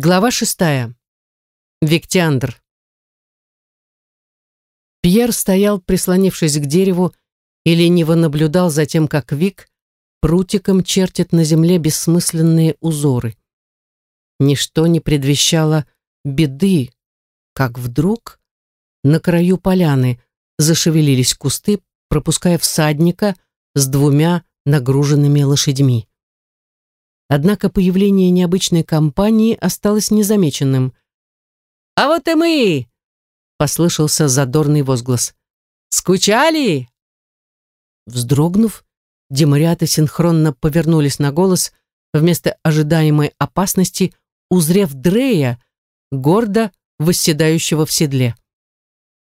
Глава шестая. Виктиандр. Пьер стоял, прислонившись к дереву, и лениво наблюдал за тем, как Вик прутиком чертит на земле бессмысленные узоры. Ничто не предвещало беды, как вдруг на краю поляны зашевелились кусты, пропуская всадника с двумя нагруженными лошадьми. Однако появление необычной компании осталось незамеченным. «А вот и мы!» — послышался задорный возглас. «Скучали?» Вздрогнув, демариаты синхронно повернулись на голос, вместо ожидаемой опасности, узрев Дрея, гордо восседающего в седле.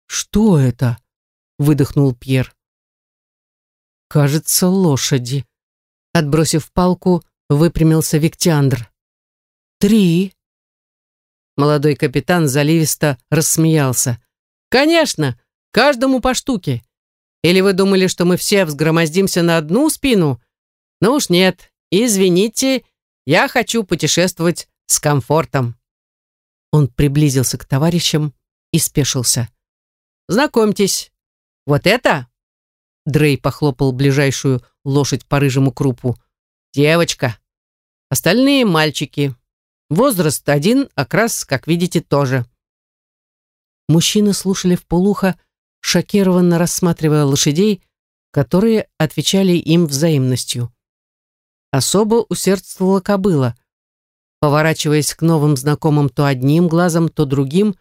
«Что это?» — выдохнул Пьер. «Кажется, лошади». Отбросив палку, выпрямился Виктиандр. «Три!» Молодой капитан заливисто рассмеялся. «Конечно! Каждому по штуке! Или вы думали, что мы все взгромоздимся на одну спину? Ну уж нет, извините, я хочу путешествовать с комфортом». Он приблизился к товарищам и спешился. «Знакомьтесь, вот это?» Дрей похлопал ближайшую лошадь по рыжему крупу. «Девочка, Остальные мальчики. Возраст один, окрас, как видите, тоже. Мужчины слушали в полухо, шокированно рассматривая лошадей, которые отвечали им взаимностью. Особо усердствовала кобыла. Поворачиваясь к новым знакомым то одним глазом, то другим,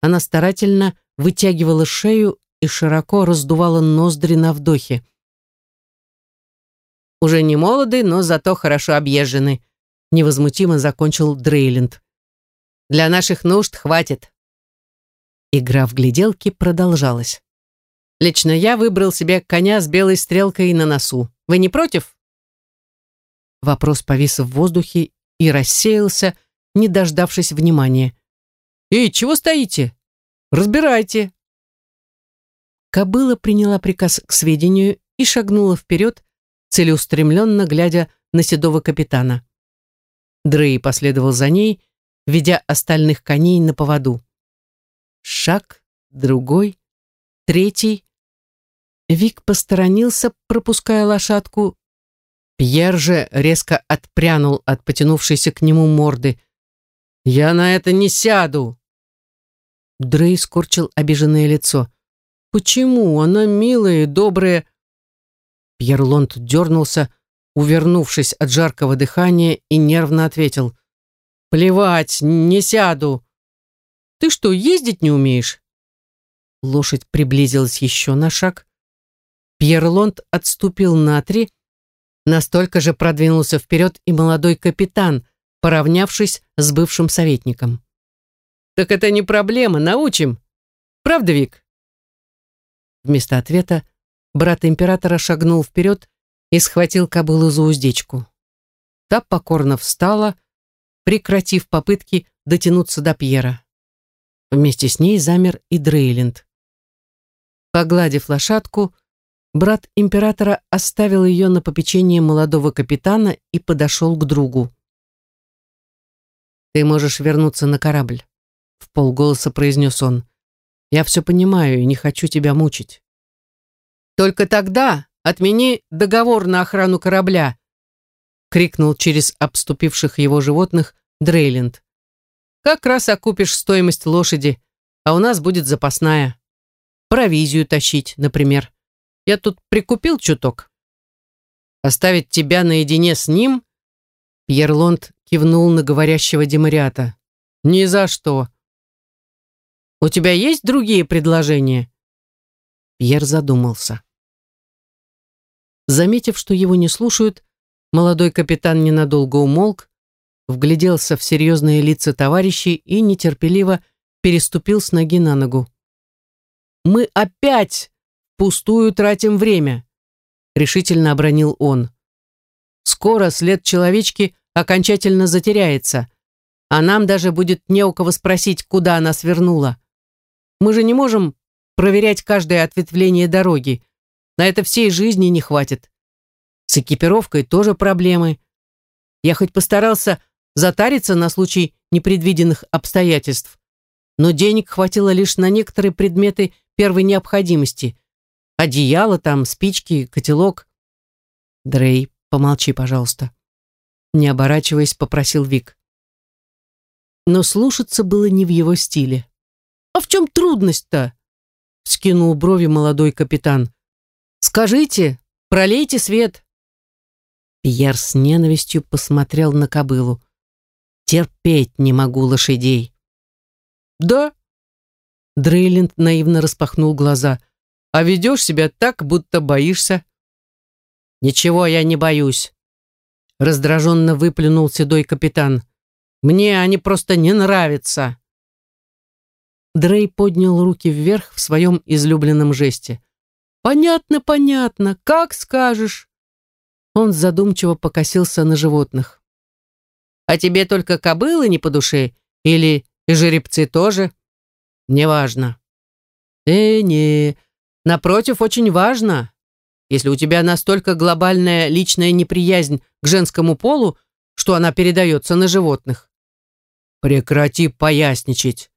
она старательно вытягивала шею и широко раздувала ноздри на вдохе. Уже не молоды, но зато хорошо объезжены невозмутимо закончил Дрейленд. «Для наших нужд хватит». Игра в гляделки продолжалась. «Лично я выбрал себе коня с белой стрелкой на носу. Вы не против?» Вопрос повис в воздухе и рассеялся, не дождавшись внимания. «Эй, чего стоите? Разбирайте!» Кобыла приняла приказ к сведению и шагнула вперед, целеустремленно глядя на седого капитана. Дрей последовал за ней, ведя остальных коней на поводу. Шаг, другой, третий. Вик посторонился, пропуская лошадку. Пьер же резко отпрянул от потянувшейся к нему морды. «Я на это не сяду!» Дрей скорчил обиженное лицо. «Почему? Она милая и добрая...» Пьер Лонд дернулся, увернувшись от жаркого дыхания, и нервно ответил. «Плевать, не сяду!» «Ты что, ездить не умеешь?» Лошадь приблизилась еще на шаг. Пьерлонд отступил на три, настолько же продвинулся вперед и молодой капитан, поравнявшись с бывшим советником. «Так это не проблема, научим. Правда, Вик?» Вместо ответа брат императора шагнул вперед и схватил кобылу за уздечку. Та покорно встала, прекратив попытки дотянуться до Пьера. Вместе с ней замер и Дрейленд. Погладив лошадку, брат императора оставил ее на попечение молодого капитана и подошел к другу. «Ты можешь вернуться на корабль», — в полголоса произнес он. «Я все понимаю и не хочу тебя мучить». «Только тогда Отмени договор на охрану корабля!» — крикнул через обступивших его животных Дрейленд. «Как раз окупишь стоимость лошади, а у нас будет запасная. Провизию тащить, например. Я тут прикупил чуток. Оставить тебя наедине с ним?» Пьерлонд кивнул на говорящего демариата. «Ни за что!» «У тебя есть другие предложения?» Пьер задумался. Заметив, что его не слушают, молодой капитан ненадолго умолк, вгляделся в серьезные лица товарищей и нетерпеливо переступил с ноги на ногу. «Мы опять пустую тратим время», — решительно обронил он. «Скоро след человечки окончательно затеряется, а нам даже будет не у кого спросить, куда она свернула. Мы же не можем проверять каждое ответвление дороги, на это всей жизни не хватит. С экипировкой тоже проблемы. Я хоть постарался затариться на случай непредвиденных обстоятельств. Но денег хватило лишь на некоторые предметы первой необходимости. Одеяло там, спички, котелок. Дрей, помолчи, пожалуйста. Не оборачиваясь, попросил Вик. Но слушаться было не в его стиле. «А в чем трудность-то?» Скинул брови молодой капитан. «Скажите, пролейте свет». Пьер с ненавистью посмотрел на кобылу. «Терпеть не могу лошадей». «Да?» Дрейлинд наивно распахнул глаза. «А ведешь себя так, будто боишься». «Ничего я не боюсь», — раздраженно выплюнул седой капитан. «Мне они просто не нравятся». Дрей поднял руки вверх в своем излюбленном жесте. «Понятно, понятно, как скажешь». Он задумчиво покосился на животных. «А тебе только кобылы не по душе? Или и жеребцы тоже?» «Неважно». «Э, не, напротив, очень важно. Если у тебя настолько глобальная личная неприязнь к женскому полу, что она передается на животных». «Прекрати поясничать».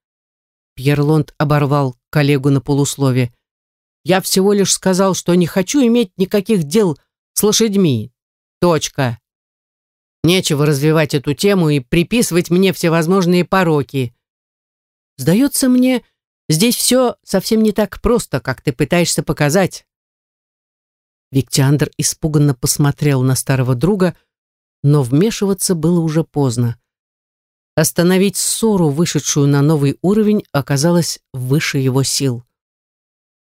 Пьерлонд оборвал коллегу на полуслове. Я всего лишь сказал, что не хочу иметь никаких дел с лошадьми. Точка. Нечего развивать эту тему и приписывать мне всевозможные пороки. Сдается мне, здесь все совсем не так просто, как ты пытаешься показать. Виктиандр испуганно посмотрел на старого друга, но вмешиваться было уже поздно. Остановить ссору, вышедшую на новый уровень, оказалось выше его сил.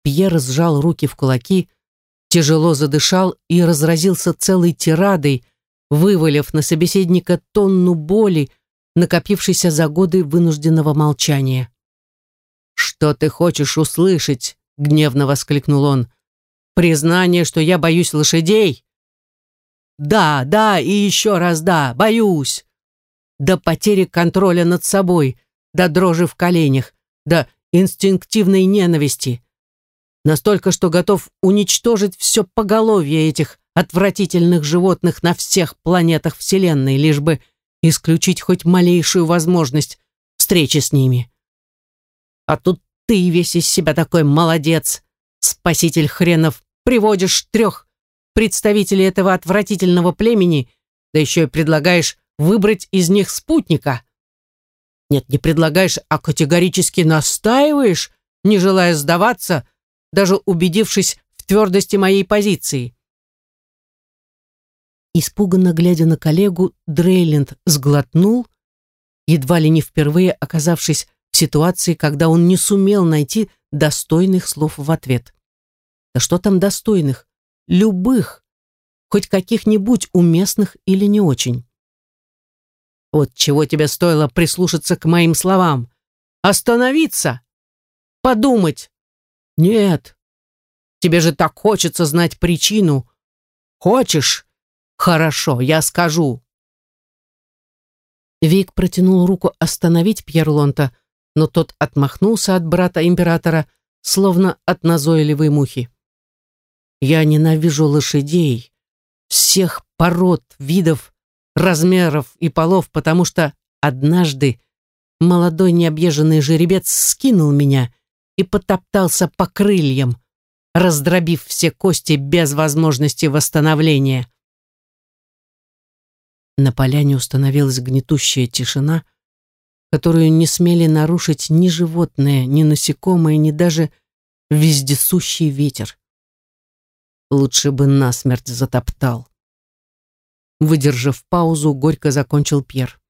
Пьер сжал руки в кулаки, тяжело задышал и разразился целой тирадой, вывалив на собеседника тонну боли, накопившейся за годы вынужденного молчания. «Что ты хочешь услышать?» — гневно воскликнул он. «Признание, что я боюсь лошадей?» «Да, да и еще раз да, боюсь!» До потери контроля над собой, до дрожи в коленях, до инстинктивной ненависти настолько, что готов уничтожить все поголовье этих отвратительных животных на всех планетах Вселенной, лишь бы исключить хоть малейшую возможность встречи с ними. А тут ты весь из себя такой молодец, спаситель хренов, приводишь трех представителей этого отвратительного племени, да еще и предлагаешь выбрать из них спутника. Нет, не предлагаешь, а категорически настаиваешь, не желая сдаваться, даже убедившись в твердости моей позиции. Испуганно глядя на коллегу, Дрейленд сглотнул, едва ли не впервые оказавшись в ситуации, когда он не сумел найти достойных слов в ответ. Да что там достойных? Любых, хоть каких-нибудь уместных или не очень. Вот чего тебе стоило прислушаться к моим словам. Остановиться! Подумать! Нет. Тебе же так хочется знать причину. Хочешь? Хорошо, я скажу. Вик протянул руку остановить Пьерлонта, но тот отмахнулся от брата императора, словно от назойливой мухи. Я ненавижу лошадей, всех пород, видов, размеров и полов, потому что однажды молодой необъезженный жеребец скинул меня и потоптался по крыльям, раздробив все кости без возможности восстановления. На поляне установилась гнетущая тишина, которую не смели нарушить ни животные, ни насекомые, ни даже вездесущий ветер. Лучше бы насмерть затоптал. Выдержав паузу, горько закончил Пьер.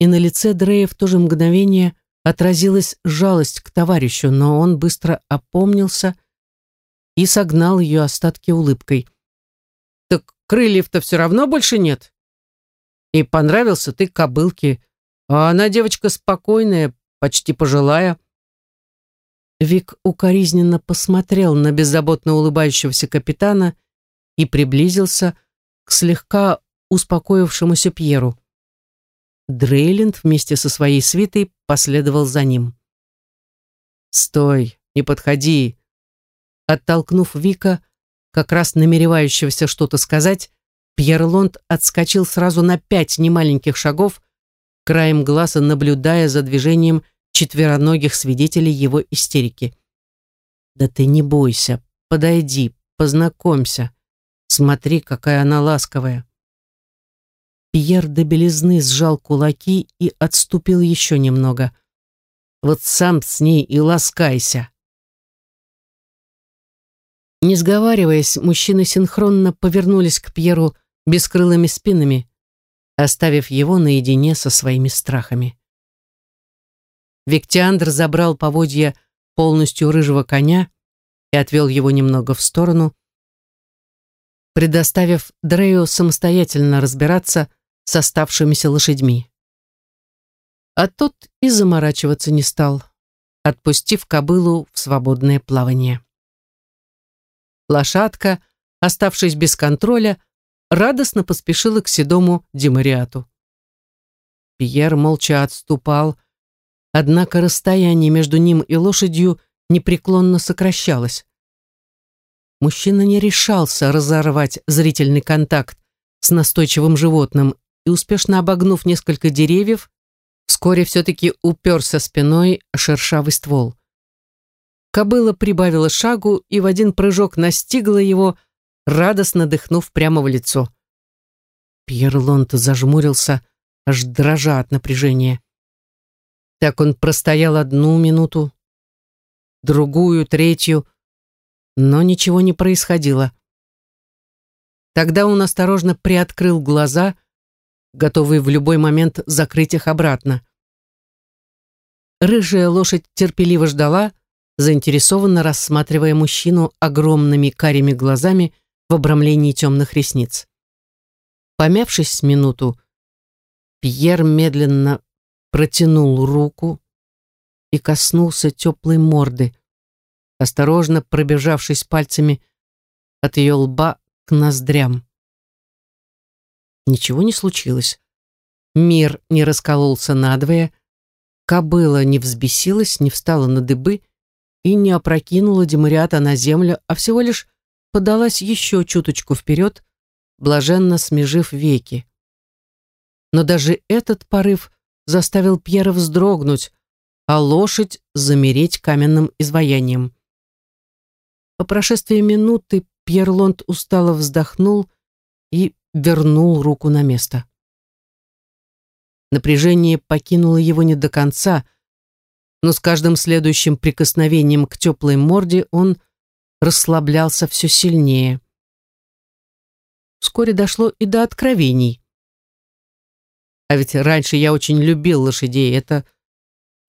И на лице Дрея в то же мгновение отразилась жалость к товарищу, но он быстро опомнился и согнал ее остатки улыбкой. «Так крыльев-то все равно больше нет. И понравился ты кобылке, а она девочка спокойная, почти пожилая». Вик укоризненно посмотрел на беззаботно улыбающегося капитана и приблизился к слегка успокоившемуся Пьеру. Дрейленд вместе со своей свитой последовал за ним. «Стой, не подходи!» Оттолкнув Вика, как раз намеревающегося что-то сказать, Пьер Лонд отскочил сразу на пять немаленьких шагов, краем глаза наблюдая за движением четвероногих свидетелей его истерики. «Да ты не бойся, подойди, познакомься. Смотри, какая она ласковая». Пьер до белизны сжал кулаки и отступил еще немного. «Вот сам с ней и ласкайся». Не сговариваясь, мужчины синхронно повернулись к Пьеру бескрылыми спинами, оставив его наедине со своими страхами. Виктиандр забрал поводья полностью рыжего коня и отвел его немного в сторону, предоставив Дрею самостоятельно разбираться с оставшимися лошадьми. А тот и заморачиваться не стал, отпустив кобылу в свободное плавание. Лошадка, оставшись без контроля, радостно поспешила к седому Демариату. Пьер молча отступал, однако расстояние между ним и лошадью непреклонно сокращалось. Мужчина не решался разорвать зрительный контакт с настойчивым животным и, успешно обогнув несколько деревьев, вскоре все-таки уперся спиной шершавый ствол. Кобыла прибавила шагу и в один прыжок настигла его, радостно дыхнув прямо в лицо. Пьер Лонт зажмурился, аж дрожа от напряжения. Так он простоял одну минуту, другую, третью, но ничего не происходило. Тогда он осторожно приоткрыл глаза, готовый в любой момент закрыть их обратно. Рыжая лошадь терпеливо ждала, заинтересованно рассматривая мужчину огромными карими глазами в обрамлении темных ресниц. Помявшись с минуту, Пьер медленно протянул руку и коснулся теплой морды, осторожно пробежавшись пальцами от ее лба к ноздрям. Ничего не случилось. Мир не раскололся надвое, кобыла не взбесилась, не встала на дыбы и не опрокинула Демариата на землю, а всего лишь подалась еще чуточку вперед, блаженно смежив веки. Но даже этот порыв заставил Пьера вздрогнуть, а лошадь замереть каменным изваянием. По прошествии минуты Пьер Лонд устало вздохнул и вернул руку на место. Напряжение покинуло его не до конца, но с каждым следующим прикосновением к теплой морде он расслаблялся все сильнее. Вскоре дошло и до откровений. А ведь раньше я очень любил лошадей, это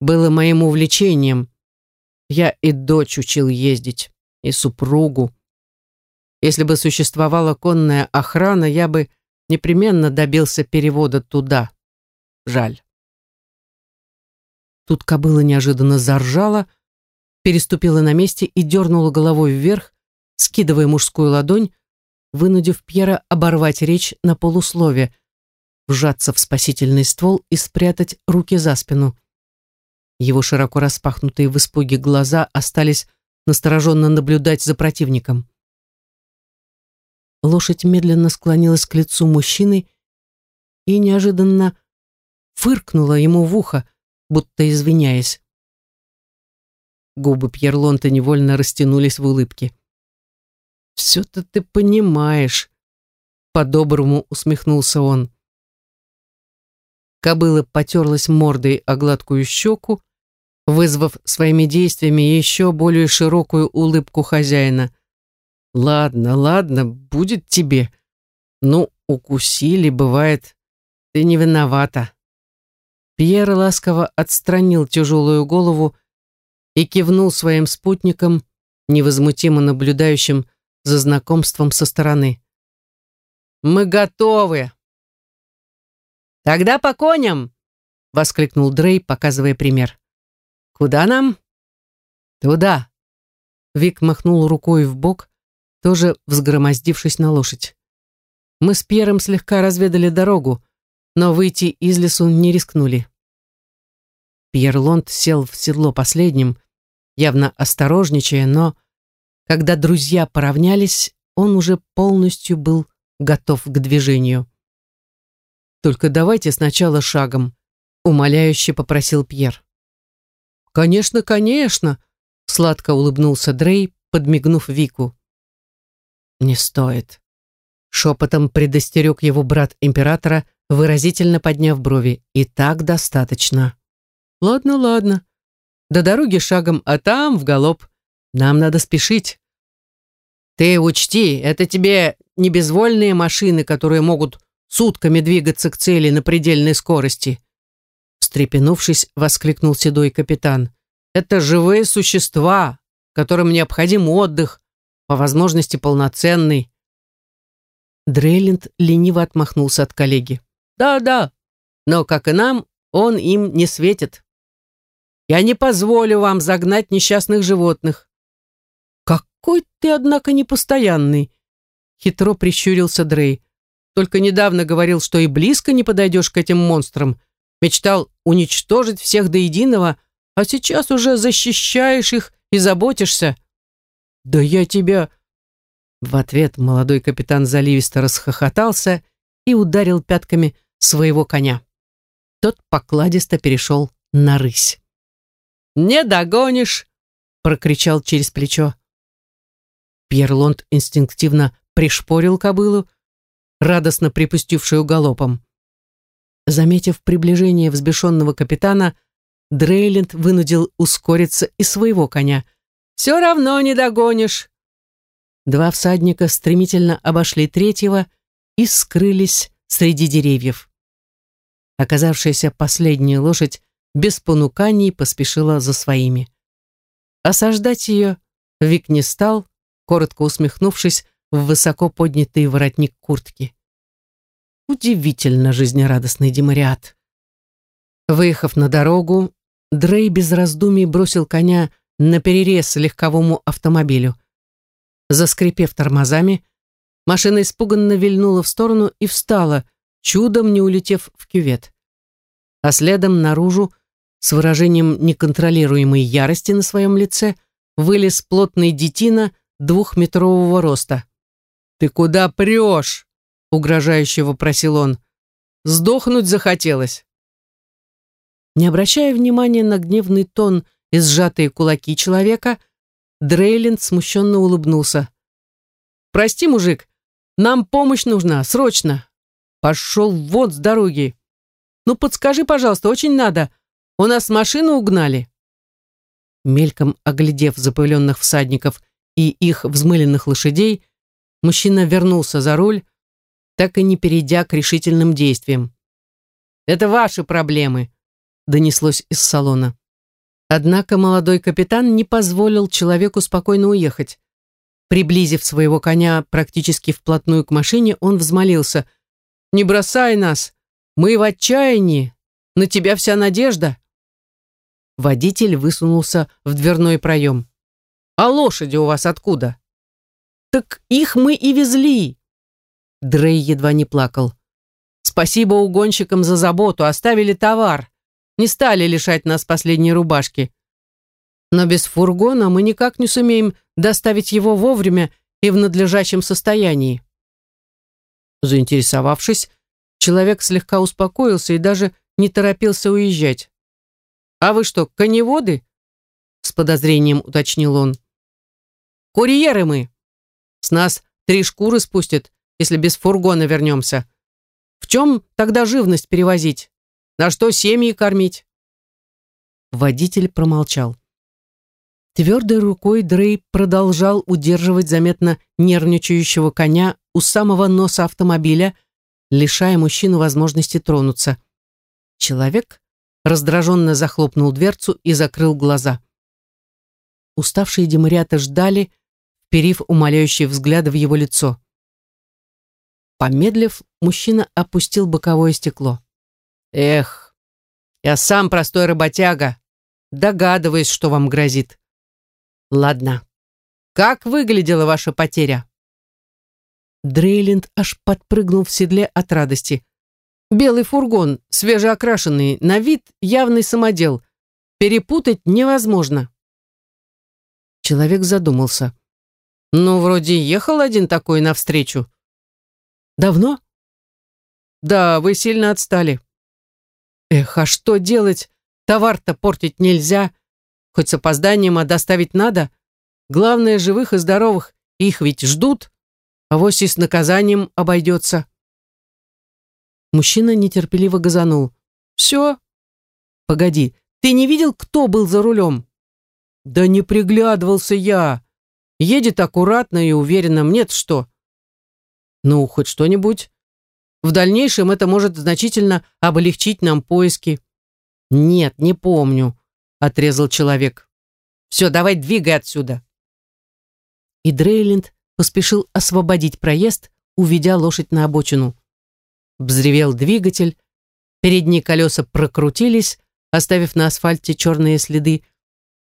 было моим увлечением. Я и дочь учил ездить, и супругу. Если бы существовала конная охрана, я бы непременно добился перевода туда. Жаль. Тут кобыла неожиданно заржала, переступила на месте и дернула головой вверх, скидывая мужскую ладонь, вынудив Пьера оборвать речь на полуслове, вжаться в спасительный ствол и спрятать руки за спину. Его широко распахнутые в испуге глаза остались настороженно наблюдать за противником. Лошадь медленно склонилась к лицу мужчины и неожиданно фыркнула ему в ухо, будто извиняясь. Губы Пьерлонта невольно растянулись в улыбке. «Все-то ты понимаешь», — по-доброму усмехнулся он. Кобыла потерлась мордой о гладкую щеку, вызвав своими действиями еще более широкую улыбку хозяина. «Ладно, ладно, будет тебе. Ну, укусили, бывает. Ты не виновата». Пьер ласково отстранил тяжелую голову и кивнул своим спутникам, невозмутимо наблюдающим за знакомством со стороны. «Мы готовы!» «Тогда по коням!» — воскликнул Дрей, показывая пример. «Куда нам?» «Туда!» Вик махнул рукой в бок, тоже взгромоздившись на лошадь. Мы с Пьером слегка разведали дорогу, но выйти из лесу не рискнули. Пьер Лонд сел в седло последним, явно осторожничая, но, когда друзья поравнялись, он уже полностью был готов к движению. «Только давайте сначала шагом», — умоляюще попросил Пьер. «Конечно, конечно», — сладко улыбнулся Дрей, подмигнув Вику. «Не стоит», — шепотом предостерег его брат императора, выразительно подняв брови. «И так достаточно». «Ладно, ладно. До дороги шагом, а там в галоп. Нам надо спешить». «Ты учти, это тебе не безвольные машины, которые могут сутками двигаться к цели на предельной скорости. Встрепенувшись, воскликнул седой капитан. Это живые существа, которым необходим отдых, по возможности полноценный. Дрейленд лениво отмахнулся от коллеги. «Да-да, но, как и нам, он им не светит. Я не позволю вам загнать несчастных животных». «Какой ты, однако, непостоянный!» Хитро прищурился Дрей. Только недавно говорил, что и близко не подойдешь к этим монстрам. Мечтал уничтожить всех до единого, а сейчас уже защищаешь их и заботишься. Да я тебя... В ответ молодой капитан заливисто расхохотался и ударил пятками своего коня. Тот покладисто перешел на рысь. «Не догонишь!» — прокричал через плечо. Пьерлонд инстинктивно пришпорил кобылу, радостно припустившую галопом. Заметив приближение взбешенного капитана, Дрейленд вынудил ускориться и своего коня. «Все равно не догонишь!» Два всадника стремительно обошли третьего и скрылись среди деревьев. Оказавшаяся последняя лошадь без понуканий поспешила за своими. Осаждать ее Вик не стал, коротко усмехнувшись, в высоко поднятый воротник куртки. Удивительно жизнерадостный демариат. Выехав на дорогу, Дрей без раздумий бросил коня на перерез легковому автомобилю. Заскрипев тормозами, машина испуганно вильнула в сторону и встала, чудом не улетев в кювет. А следом наружу, с выражением неконтролируемой ярости на своем лице, вылез плотный детина двухметрового роста. «Ты куда прешь?» — угрожающе вопросил он. «Сдохнуть захотелось». Не обращая внимания на гневный тон и сжатые кулаки человека, Дрейленд смущенно улыбнулся. «Прости, мужик, нам помощь нужна, срочно. Пошел вот с дороги. Ну, подскажи, пожалуйста, очень надо. У нас машину угнали». Мельком оглядев запыленных всадников и их взмыленных лошадей, мужчина вернулся за руль, так и не перейдя к решительным действиям. «Это ваши проблемы», — донеслось из салона. Однако молодой капитан не позволил человеку спокойно уехать. Приблизив своего коня практически вплотную к машине, он взмолился. «Не бросай нас! Мы в отчаянии! На тебя вся надежда!» Водитель высунулся в дверной проем. «А лошади у вас откуда?» «Так их мы и везли!» Дрей едва не плакал. «Спасибо угонщикам за заботу, оставили товар. Не стали лишать нас последней рубашки. Но без фургона мы никак не сумеем доставить его вовремя и в надлежащем состоянии». Заинтересовавшись, человек слегка успокоился и даже не торопился уезжать. «А вы что, коневоды?» С подозрением уточнил он. «Курьеры мы!» С нас три шкуры спустят, если без фургона вернемся. В чем тогда живность перевозить? На что семьи кормить?» Водитель промолчал. Твердой рукой Дрей продолжал удерживать заметно нервничающего коня у самого носа автомобиля, лишая мужчину возможности тронуться. Человек раздраженно захлопнул дверцу и закрыл глаза. Уставшие демариаты ждали, вперив умоляющий взгляд в его лицо. Помедлив, мужчина опустил боковое стекло. «Эх, я сам простой работяга, догадываюсь, что вам грозит. Ладно, как выглядела ваша потеря?» Дрейленд аж подпрыгнул в седле от радости. «Белый фургон, свежеокрашенный, на вид явный самодел. Перепутать невозможно». Человек задумался. Ну, вроде ехал один такой навстречу. Давно? Да, вы сильно отстали. Эх, а что делать? Товар-то портить нельзя. Хоть с опозданием, а доставить надо. Главное, живых и здоровых. Их ведь ждут. А вось и с наказанием обойдется. Мужчина нетерпеливо газанул. Все? Погоди, ты не видел, кто был за рулем? Да не приглядывался я. Едет аккуратно и уверенно. Мне-то что? Ну, хоть что-нибудь. В дальнейшем это может значительно облегчить нам поиски. Нет, не помню, отрезал человек. Все, давай двигай отсюда. И Дрейленд поспешил освободить проезд, уведя лошадь на обочину. Взревел двигатель, передние колеса прокрутились, оставив на асфальте черные следы,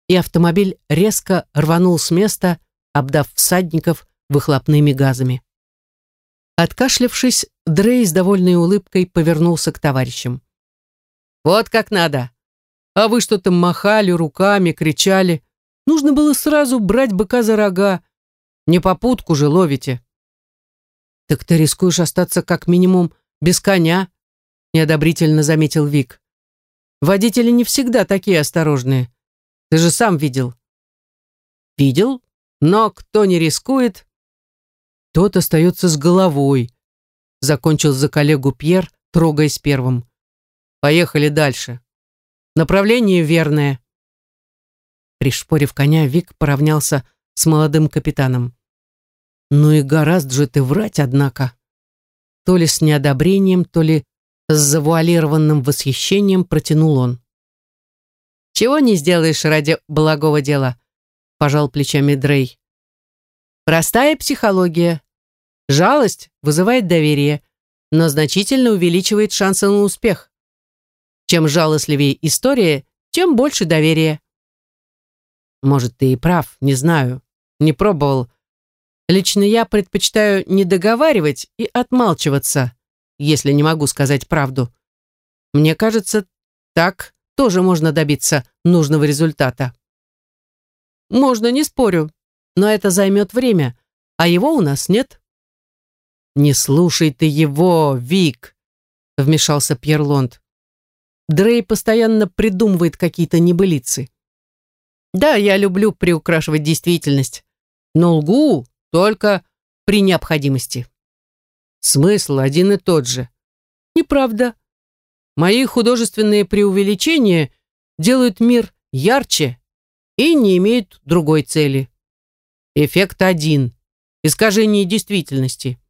и автомобиль резко рванул с места, обдав всадников выхлопными газами. Откашлявшись, Дрей с довольной улыбкой повернулся к товарищам. «Вот как надо! А вы что-то махали руками, кричали. Нужно было сразу брать быка за рога. Не попутку же ловите». «Так ты рискуешь остаться как минимум без коня», неодобрительно заметил Вик. «Водители не всегда такие осторожные. Ты же сам видел». «Видел? Но кто не рискует, тот остается с головой», — закончил за коллегу Пьер, трогаясь первым. «Поехали дальше. Направление верное». Пришпорив коня, Вик поравнялся с молодым капитаном. «Ну и гораздо же ты врать, однако». То ли с неодобрением, то ли с завуалированным восхищением протянул он. «Чего не сделаешь ради благого дела?» — пожал плечами Дрей. «Простая психология. Жалость вызывает доверие, но значительно увеличивает шансы на успех. Чем жалостливее история, тем больше доверия. Может, ты и прав, не знаю, не пробовал. Лично я предпочитаю не договаривать и отмалчиваться, если не могу сказать правду. Мне кажется, так тоже можно добиться нужного результата. Можно, не спорю, но это займет время, а его у нас нет. «Не слушай ты его, Вик!» — вмешался Пьер Лонд. Дрей постоянно придумывает какие-то небылицы. Да, я люблю приукрашивать действительность, но лгу только при необходимости. Смысл один и тот же. Неправда. Мои художественные преувеличения делают мир ярче и не имеют другой цели. Эффект один – искажение действительности.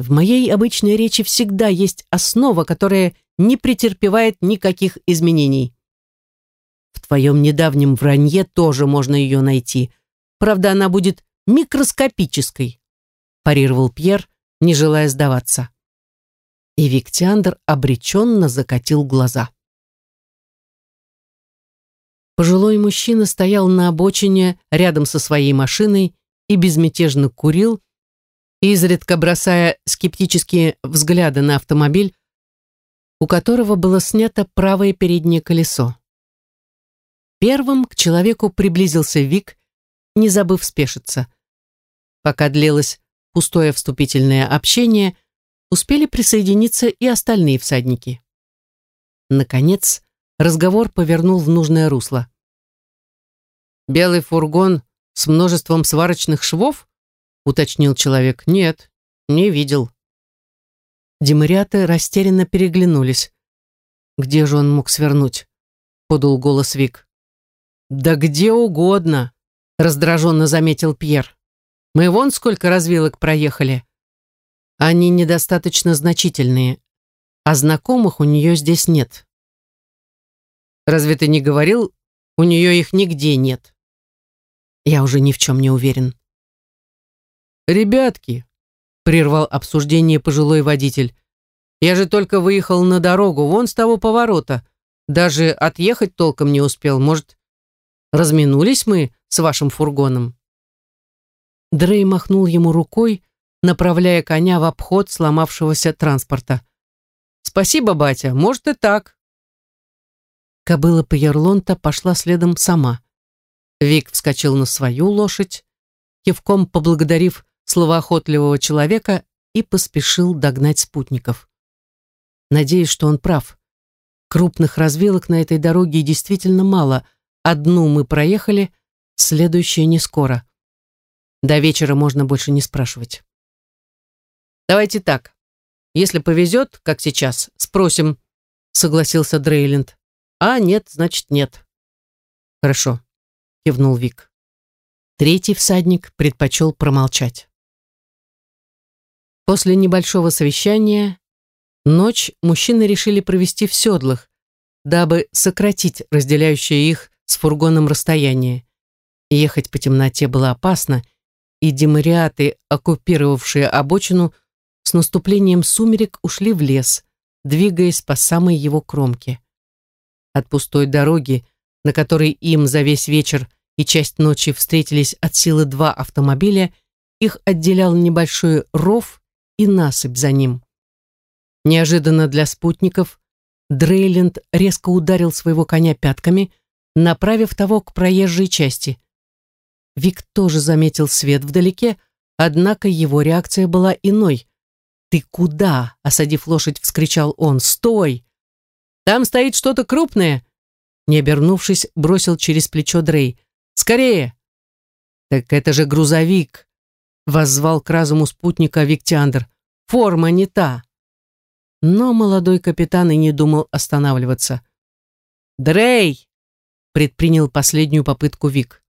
В моей обычной речи всегда есть основа, которая не претерпевает никаких изменений. В твоем недавнем вранье тоже можно ее найти. Правда, она будет микроскопической, парировал Пьер, не желая сдаваться. И Виктиандр обреченно закатил глаза. Пожилой мужчина стоял на обочине рядом со своей машиной и безмятежно курил, изредка бросая скептические взгляды на автомобиль, у которого было снято правое переднее колесо. Первым к человеку приблизился Вик, не забыв спешиться. Пока длилось пустое вступительное общение, успели присоединиться и остальные всадники. Наконец, разговор повернул в нужное русло. «Белый фургон с множеством сварочных швов?» Уточнил человек. Нет, не видел. Демариаты растерянно переглянулись. Где же он мог свернуть? Подул голос Вик. Да где угодно, раздраженно заметил Пьер. Мы вон сколько развилок проехали. Они недостаточно значительные, а знакомых у нее здесь нет. Разве ты не говорил, у нее их нигде нет? Я уже ни в чем не уверен. «Ребятки», — прервал обсуждение пожилой водитель, «я же только выехал на дорогу, вон с того поворота. Даже отъехать толком не успел. Может, разминулись мы с вашим фургоном?» Дрей махнул ему рукой, направляя коня в обход сломавшегося транспорта. «Спасибо, батя, может и так». Кобыла Паерлонта пошла следом сама. Вик вскочил на свою лошадь, кивком поблагодарив словоохотливого человека и поспешил догнать спутников. Надеюсь, что он прав. Крупных развилок на этой дороге действительно мало. Одну мы проехали, следующая не скоро. До вечера можно больше не спрашивать. Давайте так. Если повезет, как сейчас, спросим, согласился Дрейленд. А нет, значит нет. Хорошо, кивнул Вик. Третий всадник предпочел промолчать. После небольшого совещания ночь мужчины решили провести в седлах, дабы сократить разделяющее их с фургоном расстояние. Ехать по темноте было опасно, и демариаты, оккупировавшие обочину, с наступлением сумерек ушли в лес, двигаясь по самой его кромке. От пустой дороги, на которой им за весь вечер и часть ночи встретились от силы два автомобиля, их отделял небольшой ров и насыпь за ним. Неожиданно для спутников Дрейленд резко ударил своего коня пятками, направив того к проезжей части. Вик тоже заметил свет вдалеке, однако его реакция была иной. «Ты куда?» — осадив лошадь, вскричал он. «Стой! Там стоит что-то крупное!» Не обернувшись, бросил через плечо Дрей. «Скорее!» «Так это же грузовик!» — воззвал к разуму спутника Виктиандр. «Форма не та!» Но молодой капитан и не думал останавливаться. «Дрей!» — предпринял последнюю попытку Вик.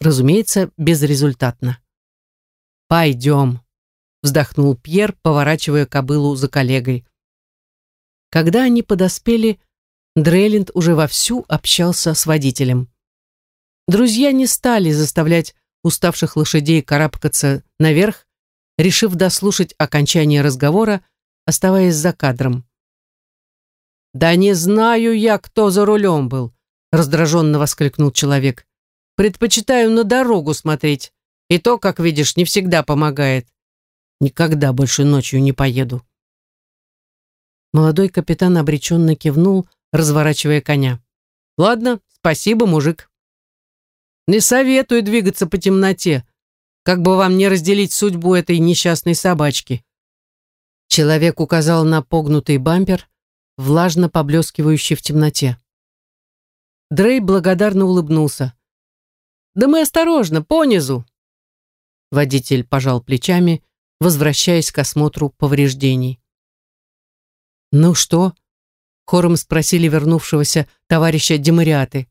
Разумеется, безрезультатно. «Пойдем!» вздохнул Пьер, поворачивая кобылу за коллегой. Когда они подоспели, Дрейленд уже вовсю общался с водителем. Друзья не стали заставлять уставших лошадей карабкаться наверх, решив дослушать окончание разговора, оставаясь за кадром. «Да не знаю я, кто за рулем был», — раздраженно воскликнул человек. «Предпочитаю на дорогу смотреть, и то, как видишь, не всегда помогает. Никогда больше ночью не поеду. Молодой капитан обреченно кивнул, разворачивая коня. «Ладно, спасибо, мужик. Не советую двигаться по темноте, как бы вам не разделить судьбу этой несчастной собачки». Человек указал на погнутый бампер, влажно поблескивающий в темноте. Дрей благодарно улыбнулся. «Да мы осторожно, понизу!» Водитель пожал плечами, возвращаясь к осмотру повреждений. «Ну что?» — хором спросили вернувшегося товарища Демариаты.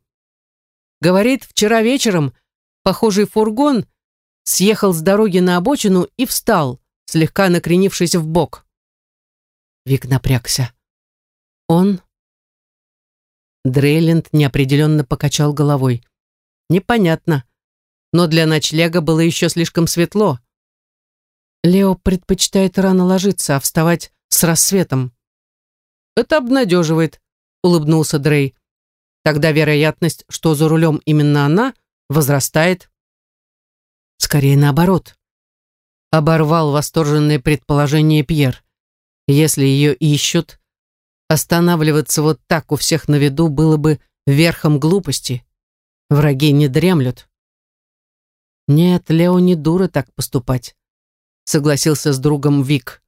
«Говорит, вчера вечером похожий фургон съехал с дороги на обочину и встал, слегка накренившись в бок. Вик напрягся. «Он?» Дрейленд неопределенно покачал головой. «Непонятно. Но для ночлега было еще слишком светло. Лео предпочитает рано ложиться, а вставать с рассветом. Это обнадеживает, улыбнулся Дрей. Тогда вероятность, что за рулем именно она, возрастает. Скорее наоборот. Оборвал восторженное предположение Пьер. Если ее ищут, останавливаться вот так у всех на виду было бы верхом глупости. Враги не дремлют. Нет, Лео не дура так поступать согласился с другом Вик.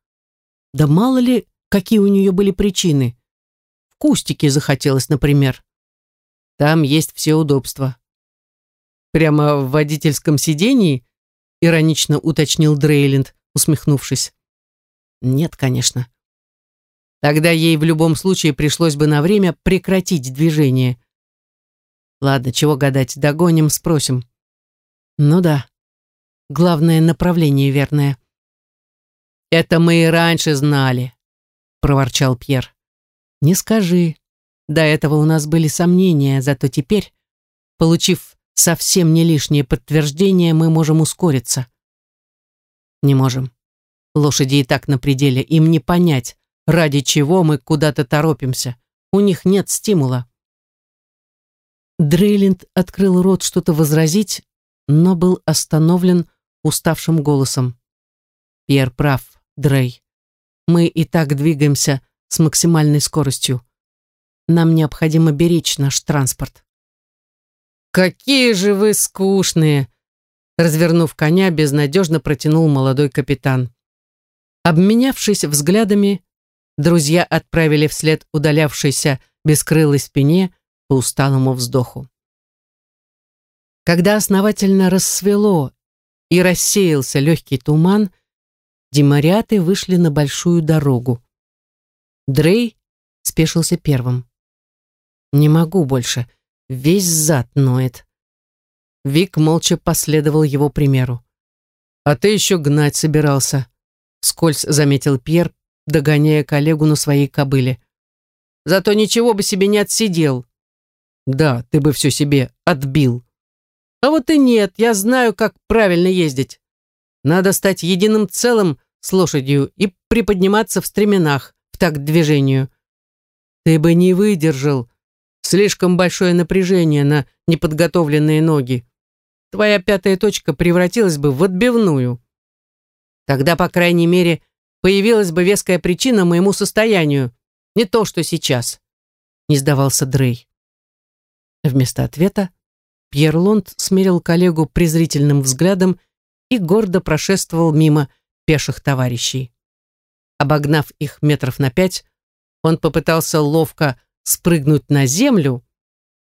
Да мало ли, какие у нее были причины. В кустике захотелось, например. Там есть все удобства. Прямо в водительском сидении? Иронично уточнил Дрейленд, усмехнувшись. Нет, конечно. Тогда ей в любом случае пришлось бы на время прекратить движение. Ладно, чего гадать, догоним, спросим. Ну да, главное направление верное. «Это мы и раньше знали», — проворчал Пьер. «Не скажи. До этого у нас были сомнения, зато теперь, получив совсем не лишнее подтверждение, мы можем ускориться». «Не можем. Лошади и так на пределе, им не понять, ради чего мы куда-то торопимся. У них нет стимула». Дрейлинд открыл рот что-то возразить, но был остановлен уставшим голосом. Пьер прав. Дрей. Мы и так двигаемся с максимальной скоростью. Нам необходимо беречь наш транспорт. «Какие же вы скучные!» Развернув коня, безнадежно протянул молодой капитан. Обменявшись взглядами, друзья отправили вслед удалявшейся бескрылой спине по усталому вздоху. Когда основательно рассвело и рассеялся легкий туман, демариаты вышли на большую дорогу. Дрей спешился первым. «Не могу больше, весь зад ноет». Вик молча последовал его примеру. «А ты еще гнать собирался», — скользь заметил Пьер, догоняя коллегу на своей кобыле. «Зато ничего бы себе не отсидел». «Да, ты бы все себе отбил», а вот и нет, я знаю, как правильно ездить. Надо стать единым целым с лошадью и приподниматься в стременах, в такт движению. Ты бы не выдержал. Слишком большое напряжение на неподготовленные ноги. Твоя пятая точка превратилась бы в отбивную. Тогда, по крайней мере, появилась бы веская причина моему состоянию. Не то, что сейчас. Не сдавался Дрей. Вместо ответа Пьер Лонд смерил коллегу презрительным взглядом и гордо прошествовал мимо пеших товарищей. Обогнав их метров на пять, он попытался ловко спрыгнуть на землю,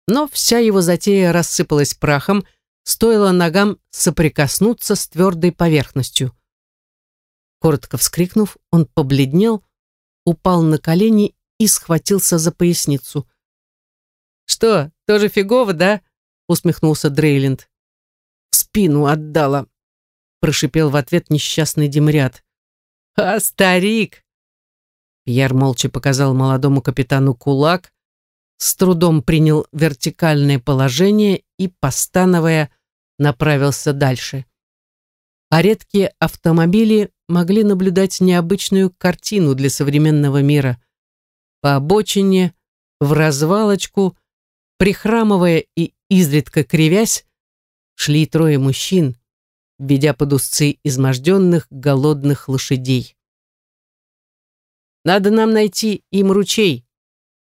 но вся его затея рассыпалась прахом, стоило ногам соприкоснуться с твердой поверхностью. Коротко вскрикнув, он побледнел, упал на колени и схватился за поясницу. «Что, тоже фигово, да?» усмехнулся Дрейленд. В спину отдала, прошипел в ответ несчастный Демряд. А старик! Пьер молча показал молодому капитану кулак, с трудом принял вертикальное положение и, постановая, направился дальше. А редкие автомобили могли наблюдать необычную картину для современного мира. По обочине, в развалочку, прихрамывая и изредка кривясь, шли трое мужчин, ведя под узцы изможденных, голодных лошадей. «Надо нам найти им ручей»,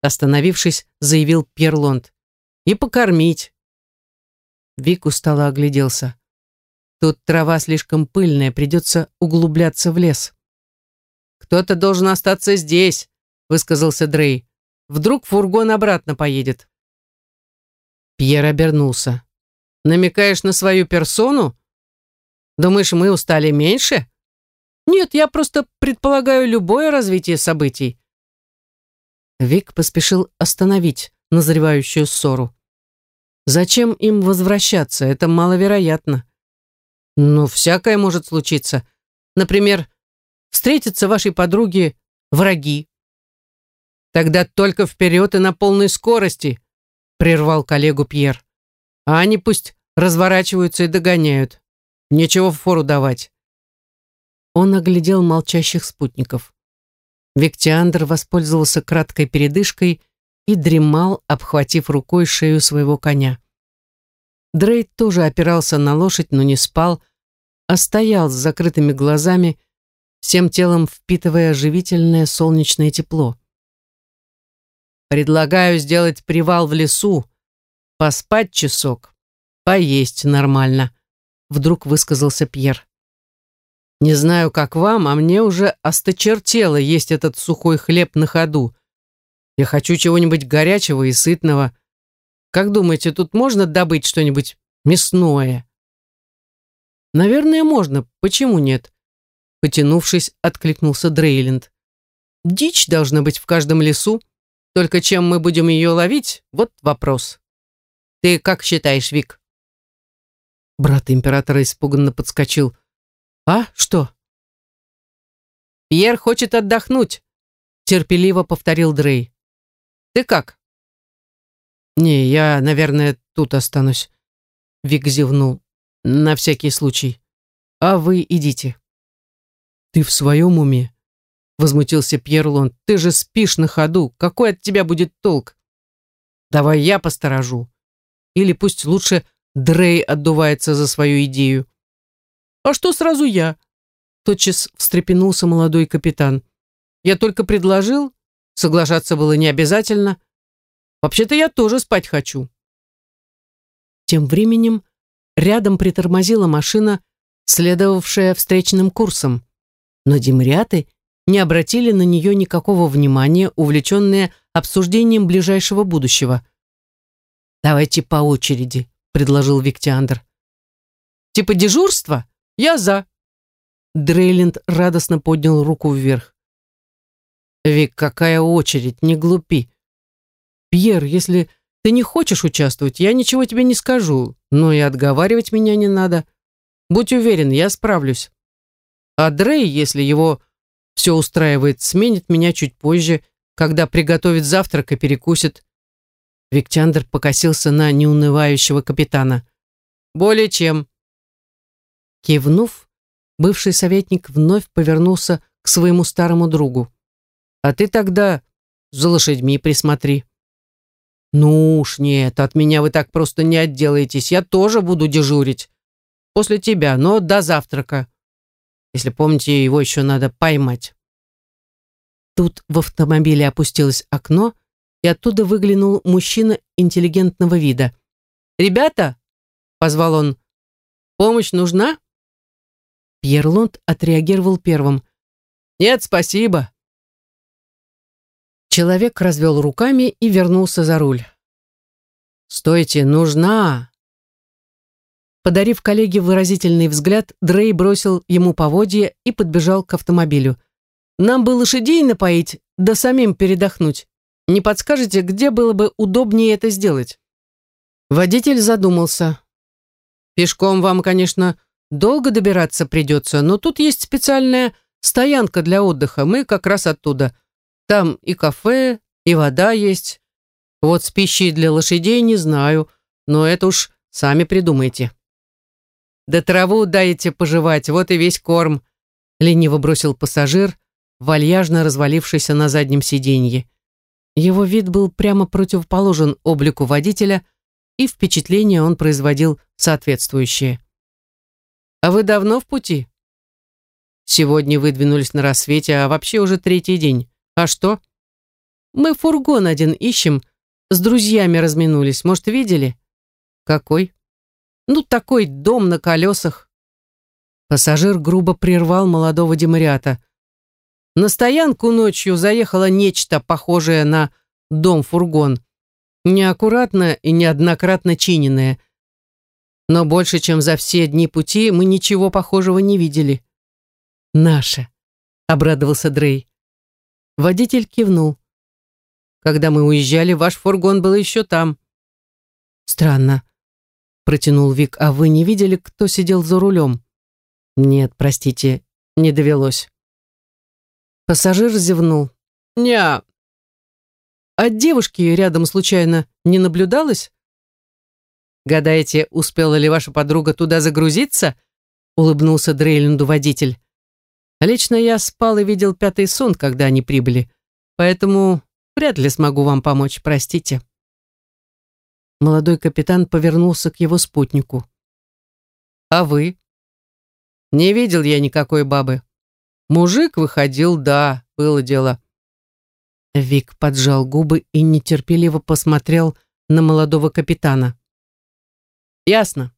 остановившись, заявил Перлонд, «и покормить». Вик устало огляделся. Тут трава слишком пыльная, придется углубляться в лес. «Кто-то должен остаться здесь», — высказался Дрей. «Вдруг фургон обратно поедет». Пьер обернулся. «Намекаешь на свою персону? Думаешь, мы устали меньше?» «Нет, я просто предполагаю любое развитие событий». Вик поспешил остановить назревающую ссору. «Зачем им возвращаться? Это маловероятно». «Ну, всякое может случиться. Например, встретятся вашей подруге враги. Тогда только вперед и на полной скорости», прервал коллегу Пьер. А они пусть разворачиваются и догоняют. Нечего фору давать. Он оглядел молчащих спутников. Виктиандр воспользовался краткой передышкой и дремал, обхватив рукой шею своего коня. Дрейд тоже опирался на лошадь, но не спал, а стоял с закрытыми глазами, всем телом впитывая живительное солнечное тепло. Предлагаю сделать привал в лесу, поспать часок, поесть нормально», — вдруг высказался Пьер. «Не знаю, как вам, а мне уже осточертело есть этот сухой хлеб на ходу. Я хочу чего-нибудь горячего и сытного. Как думаете, тут можно добыть что-нибудь мясное?» «Наверное, можно. Почему нет?» Потянувшись, откликнулся Дрейленд. «Дичь должна быть в каждом лесу. Только чем мы будем ее ловить, вот вопрос. Ты как считаешь, Вик?» Брат императора испуганно подскочил. «А, что?» «Пьер хочет отдохнуть», — терпеливо повторил Дрей. «Ты как?» «Не, я, наверное, тут останусь», — Вик зевнул. «На всякий случай. А вы идите». «Ты в своем уме?» Возмутился Пьерлон. Ты же спишь на ходу. Какой от тебя будет толк? Давай я посторожу. Или пусть лучше Дрей отдувается за свою идею. А что сразу я? Тотчас встрепенулся молодой капитан. Я только предложил, соглашаться было не обязательно. Вообще-то я тоже спать хочу. Тем временем рядом притормозила машина, следовавшая встречным курсом. Но демриаты не обратили на нее никакого внимания, увлеченные обсуждением ближайшего будущего. «Давайте по очереди», — предложил Виктиандр. «Типа дежурства? Я за». Дрейленд радостно поднял руку вверх. «Вик, какая очередь, не глупи. Пьер, если ты не хочешь участвовать, я ничего тебе не скажу, но и отговаривать меня не надо. Будь уверен, я справлюсь. А Дрей, если его все устраивает, сменит меня чуть позже, когда приготовит завтрак и перекусит. Виктяндр покосился на неунывающего капитана. «Более чем». Кивнув, бывший советник вновь повернулся к своему старому другу. «А ты тогда за лошадьми присмотри». «Ну уж нет, от меня вы так просто не отделаетесь, я тоже буду дежурить. После тебя, но до завтрака. Если помните, его еще надо поймать». Тут в автомобиле опустилось окно, и оттуда выглянул мужчина интеллигентного вида. «Ребята!» — позвал он. «Помощь нужна?» Пьер Лонд отреагировал первым. «Нет, спасибо. Человек развел руками и вернулся за руль. «Стойте, нужна!» Подарив коллеге выразительный взгляд, Дрей бросил ему поводья и подбежал к автомобилю. «Нам бы лошадей напоить, да самим передохнуть. Не подскажете, где было бы удобнее это сделать?» Водитель задумался. «Пешком вам, конечно, долго добираться придется, но тут есть специальная стоянка для отдыха, мы как раз оттуда. Там и кафе, и вода есть. Вот с пищей для лошадей не знаю, но это уж сами придумайте. Да траву дайте пожевать, вот и весь корм, лениво бросил пассажир, вальяжно развалившийся на заднем сиденье. Его вид был прямо противоположен облику водителя, и впечатление он производил соответствующее. «А вы давно в пути?» «Сегодня выдвинулись на рассвете, а вообще уже третий день. А что? Мы фургон один ищем. С друзьями разминулись. Может, видели? Какой? Ну, такой дом на колесах. Пассажир грубо прервал молодого демариата. На стоянку ночью заехало нечто похожее на дом-фургон. Неаккуратно и неоднократно чиненное. Но больше, чем за все дни пути, мы ничего похожего не видели. «Наше», — обрадовался Дрей. Водитель кивнул. Когда мы уезжали, ваш фургон был еще там. Странно, протянул Вик. А вы не видели, кто сидел за рулем? Нет, простите, не довелось. Пассажир зевнул. Ня. А девушки рядом случайно не наблюдалось? Гадаете, успела ли ваша подруга туда загрузиться? Улыбнулся Дрейленду водитель. Лично я спал и видел пятый сон, когда они прибыли, поэтому вряд ли смогу вам помочь, простите. Молодой капитан повернулся к его спутнику. А вы? Не видел я никакой бабы. Мужик выходил, да, было дело. Вик поджал губы и нетерпеливо посмотрел на молодого капитана. «Ясно.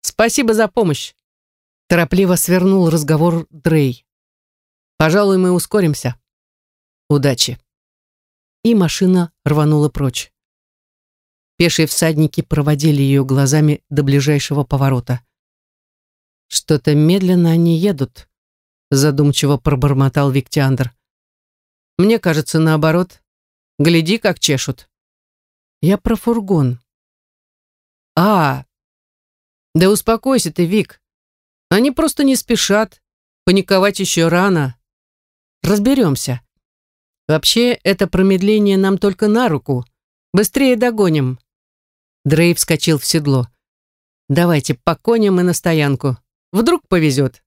Спасибо за помощь», — торопливо свернул разговор Дрей. Пожалуй, мы ускоримся. Удачи. И машина рванула прочь. Пешие всадники проводили ее глазами до ближайшего поворота. Что-то медленно они едут, задумчиво пробормотал Виктиандр. Мне кажется, наоборот. Гляди, как чешут. Я про фургон. А, да успокойся ты, Вик. Они просто не спешат. Паниковать еще рано. Разберемся. Вообще, это промедление нам только на руку. Быстрее догоним. Дрей вскочил в седло. Давайте по коням и на стоянку. Вдруг повезет.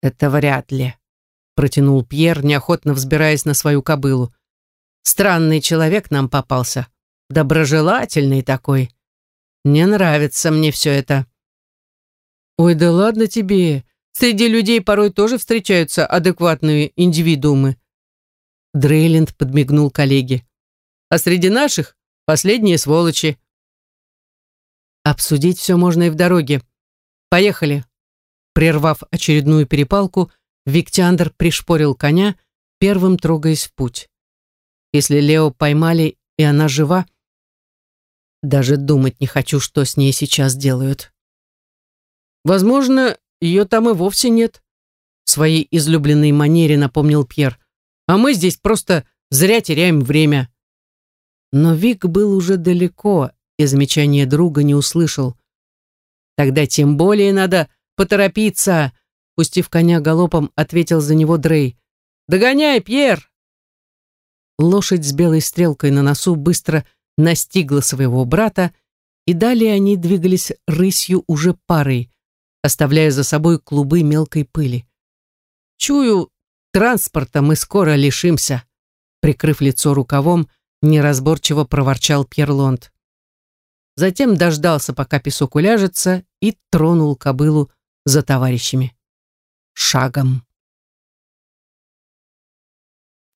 Это вряд ли, протянул Пьер, неохотно взбираясь на свою кобылу. Странный человек нам попался. Доброжелательный такой. Не нравится мне все это. Ой, да ладно тебе. Среди людей порой тоже встречаются адекватные индивидуумы. Дрейленд подмигнул коллеге. А среди наших последние сволочи. Обсудить все можно и в дороге. Поехали. Прервав очередную перепалку, Виктиандр пришпорил коня, первым трогаясь в путь. Если Лео поймали, и она жива, даже думать не хочу, что с ней сейчас делают. Возможно, ее там и вовсе нет. В своей излюбленной манере напомнил Пьер. А мы здесь просто зря теряем время. Но Вик был уже далеко, и замечания друга не услышал. Тогда тем более надо поторопиться, пустив коня галопом, ответил за него Дрей. Догоняй, Пьер! Лошадь с белой стрелкой на носу быстро настигла своего брата, и далее они двигались рысью уже парой, оставляя за собой клубы мелкой пыли. «Чую, транспорта мы скоро лишимся», прикрыв лицо рукавом, неразборчиво проворчал Пьерлонд. Затем дождался, пока песок уляжется, и тронул кобылу за товарищами. Шагом.